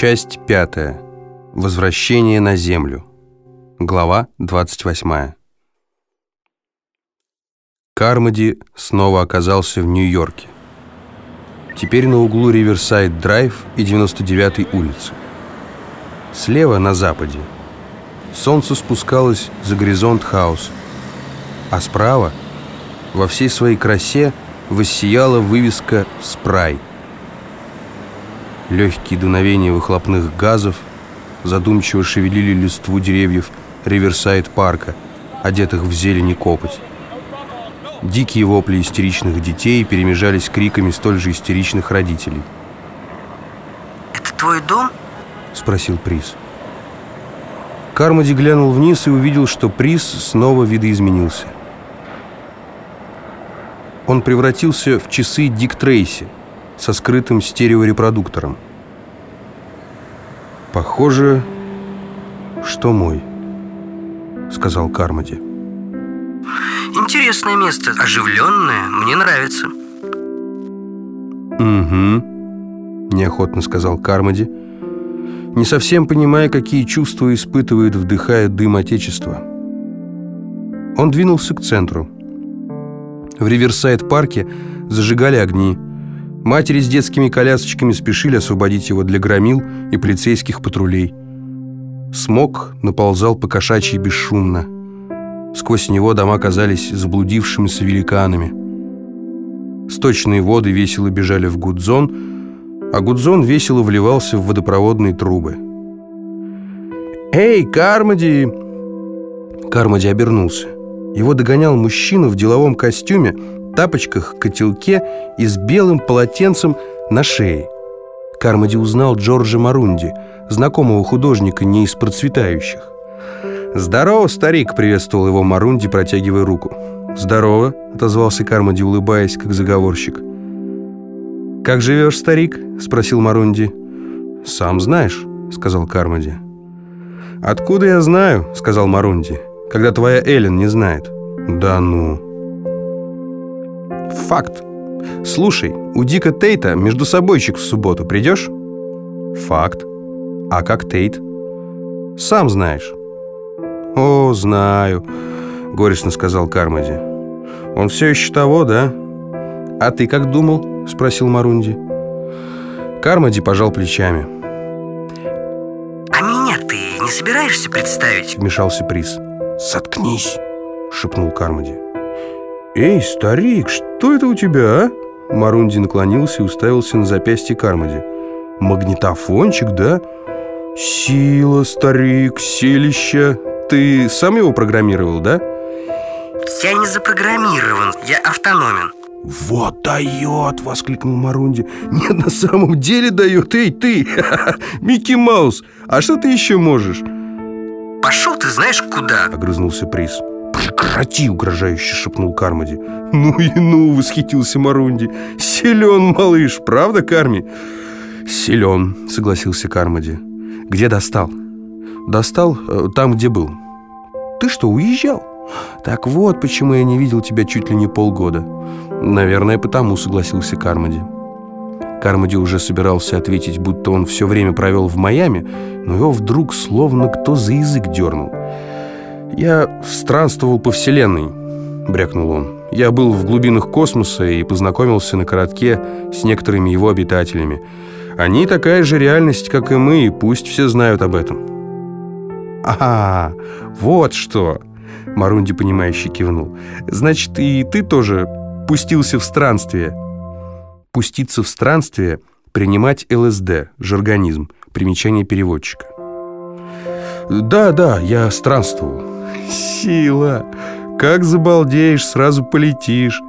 Часть пятая. Возвращение на Землю. Глава 28. Кармоди снова оказался в Нью-Йорке. Теперь на углу Риверсайд-Драйв и 99-й улицы. Слева, на западе, солнце спускалось за горизонт хаоса, а справа, во всей своей красе, воссияла вывеска «Спрай». Легкие дуновения выхлопных газов задумчиво шевелили листву деревьев Риверсайд-парка, одетых в зелень и копоть. Дикие вопли истеричных детей перемежались криками столь же истеричных родителей. «Это твой дом?» — спросил Приз. Кармоди глянул вниз и увидел, что Приз снова видоизменился. Он превратился в часы Дик Трейси — со скрытым стереорепродуктором. «Похоже, что мой», — сказал Кармоди. Интересное место, оживленное, мне нравится. «Угу», — неохотно сказал Кармоди, не совсем понимая, какие чувства испытывает, вдыхая дым Отечества. Он двинулся к центру. В Риверсайд-парке зажигали огни, Матери с детскими колясочками спешили освободить его для громил и полицейских патрулей. Смог наползал по кошачьи бесшумно. Сквозь него дома казались заблудившимися великанами. Сточные воды весело бежали в Гудзон, а Гудзон весело вливался в водопроводные трубы. «Эй, Кармоди!» Кармоди обернулся. Его догонял мужчина в деловом костюме, тапочках, котелке и с белым полотенцем на шее. Кармоди узнал Джорджа Марунди, знакомого художника не из процветающих. «Здорово, старик!» — приветствовал его Марунди, протягивая руку. «Здорово!» — отозвался Кармоди, улыбаясь, как заговорщик. «Как живешь, старик?» — спросил Марунди. «Сам знаешь», — сказал Кармоди. «Откуда я знаю?» — сказал Марунди. «Когда твоя Эллен не знает». «Да ну!» Факт. Слушай, у Дика Тейта между собойчик в субботу. Придешь? Факт. А как Тейт? Сам знаешь. О, знаю, горестно сказал Кармоди. Он все еще того, да? А ты как думал? Спросил Марунди. Кармоди пожал плечами. А меня ты не собираешься представить? Вмешался Приз. Заткнись, шепнул Кармоди. «Эй, старик, что это у тебя, а?» Марунди наклонился и уставился на запястье Кармоди. «Магнитофончик, да?» «Сила, старик, селища. Ты сам его программировал, да?» «Я не запрограммирован, я автономен». «Вот дает!» — воскликнул Марунди. «Нет, на самом деле дает! Эй, ты! Микки Маус! А что ты еще можешь?» «Пошел ты знаешь куда!» — огрызнулся Приз. «Прекрати!» — угрожающе шепнул Кармоди. «Ну и ну!» — восхитился Марунди. «Силен, малыш, правда, Карми?» «Силен», — согласился Кармоди. «Где достал?» «Достал э, там, где был». «Ты что, уезжал?» «Так вот, почему я не видел тебя чуть ли не полгода». «Наверное, потому», — согласился Кармоди. Кармоди уже собирался ответить, будто он все время провел в Майами, но его вдруг словно кто за язык дернул. «Я странствовал по Вселенной», — брякнул он. «Я был в глубинах космоса и познакомился на коротке с некоторыми его обитателями. Они такая же реальность, как и мы, и пусть все знают об этом». «А, вот что!» — Марунди, понимающе кивнул. «Значит, и ты тоже пустился в странствие?» «Пуститься в странствие — принимать ЛСД, жаргонизм, примечание переводчика». «Да, да, я странствовал». «Сила! Как забалдеешь, сразу полетишь.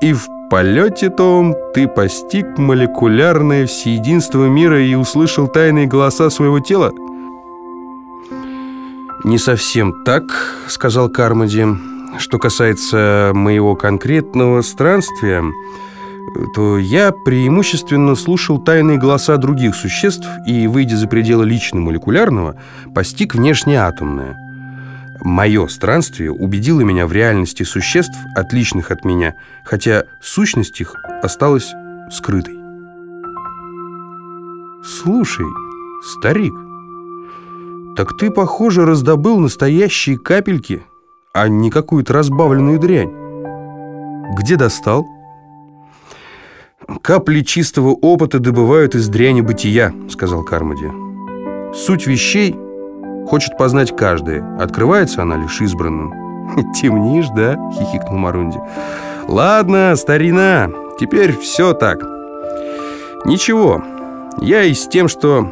И в полете том ты постиг молекулярное всеединство мира и услышал тайные голоса своего тела?» «Не совсем так», — сказал Кармоди. «Что касается моего конкретного странствия...» то я преимущественно слушал тайные голоса других существ и, выйдя за пределы лично молекулярного, постиг внешнеатомное. Мое странствие убедило меня в реальности существ, отличных от меня, хотя сущность их осталась скрытой. «Слушай», Старик, так ты, похоже, раздобыл настоящие капельки, а не какую-то разбавленную дрянь. Где достал? Капли чистого опыта добывают из дряни бытия, сказал Кармоди. Суть вещей хочет познать каждая. Открывается она лишь избранным. «Темнишь, да?» — хихикнул Марунди. «Ладно, старина, теперь все так. Ничего, я и с тем, что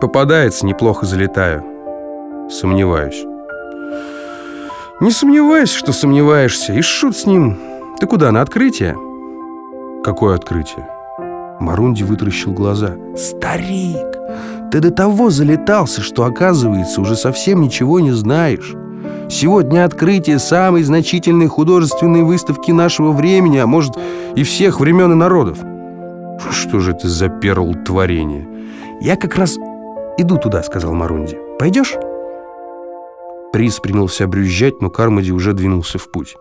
попадается, неплохо залетаю. Сомневаюсь». «Не сомневайся, что сомневаешься. И шут с ним. Ты куда, на открытие?» «Какое открытие?» Марунди вытаращил глаза. «Старик, ты до того залетался, что, оказывается, уже совсем ничего не знаешь. Сегодня открытие самой значительной художественной выставки нашего времени, а может и всех времен и народов. Что же это за перл творение? Я как раз иду туда, сказал Марунди. Пойдешь? Приз принялся брюзжать, но Кармоди уже двинулся в путь.